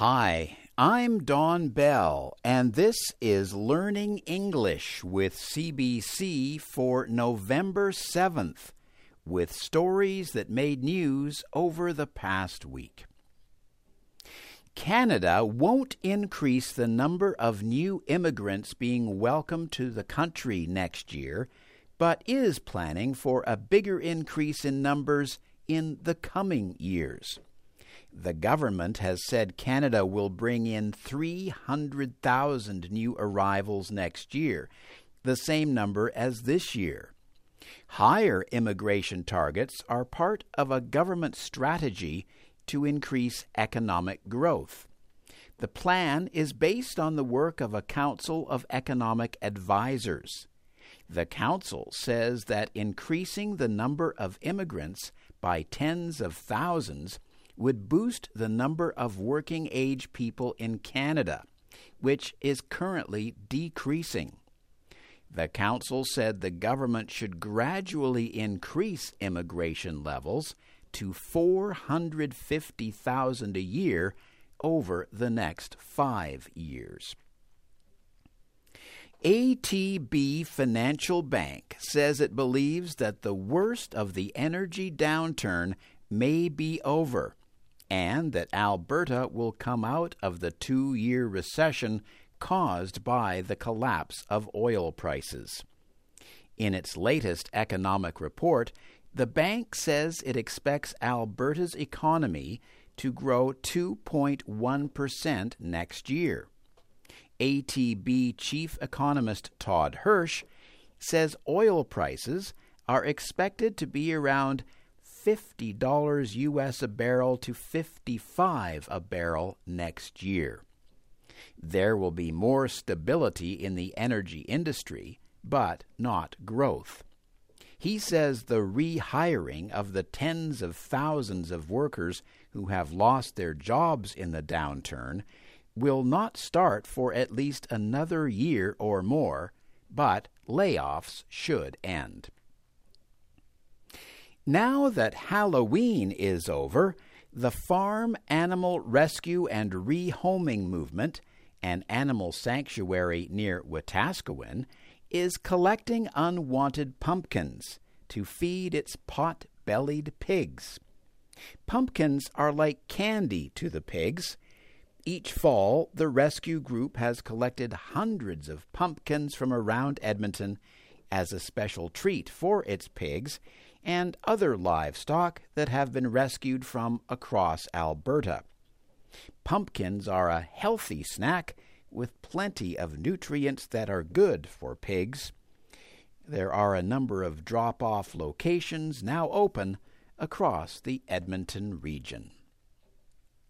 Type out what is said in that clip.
Hi, I'm Don Bell, and this is Learning English with CBC for November 7th, with stories that made news over the past week. Canada won't increase the number of new immigrants being welcomed to the country next year, but is planning for a bigger increase in numbers in the coming years. The government has said Canada will bring in 300,000 new arrivals next year, the same number as this year. Higher immigration targets are part of a government strategy to increase economic growth. The plan is based on the work of a Council of Economic Advisers. The Council says that increasing the number of immigrants by tens of thousands would boost the number of working age people in Canada, which is currently decreasing. The Council said the government should gradually increase immigration levels to 450,000 a year over the next five years. ATB Financial Bank says it believes that the worst of the energy downturn may be over and that Alberta will come out of the two year recession caused by the collapse of oil prices. In its latest economic report, the bank says it expects Alberta's economy to grow 2.1% next year. ATB chief economist Todd Hirsch says oil prices are expected to be around $50 US a barrel to 55 a barrel next year. There will be more stability in the energy industry, but not growth. He says the rehiring of the tens of thousands of workers who have lost their jobs in the downturn will not start for at least another year or more, but layoffs should end. Now that Halloween is over, the Farm Animal Rescue and Rehoming Movement, an animal sanctuary near Wetaskiwin, is collecting unwanted pumpkins to feed its pot bellied pigs. Pumpkins are like candy to the pigs. Each fall, the rescue group has collected hundreds of pumpkins from around Edmonton as a special treat for its pigs and other livestock that have been rescued from across Alberta. Pumpkins are a healthy snack with plenty of nutrients that are good for pigs. There are a number of drop off locations now open across the Edmonton region.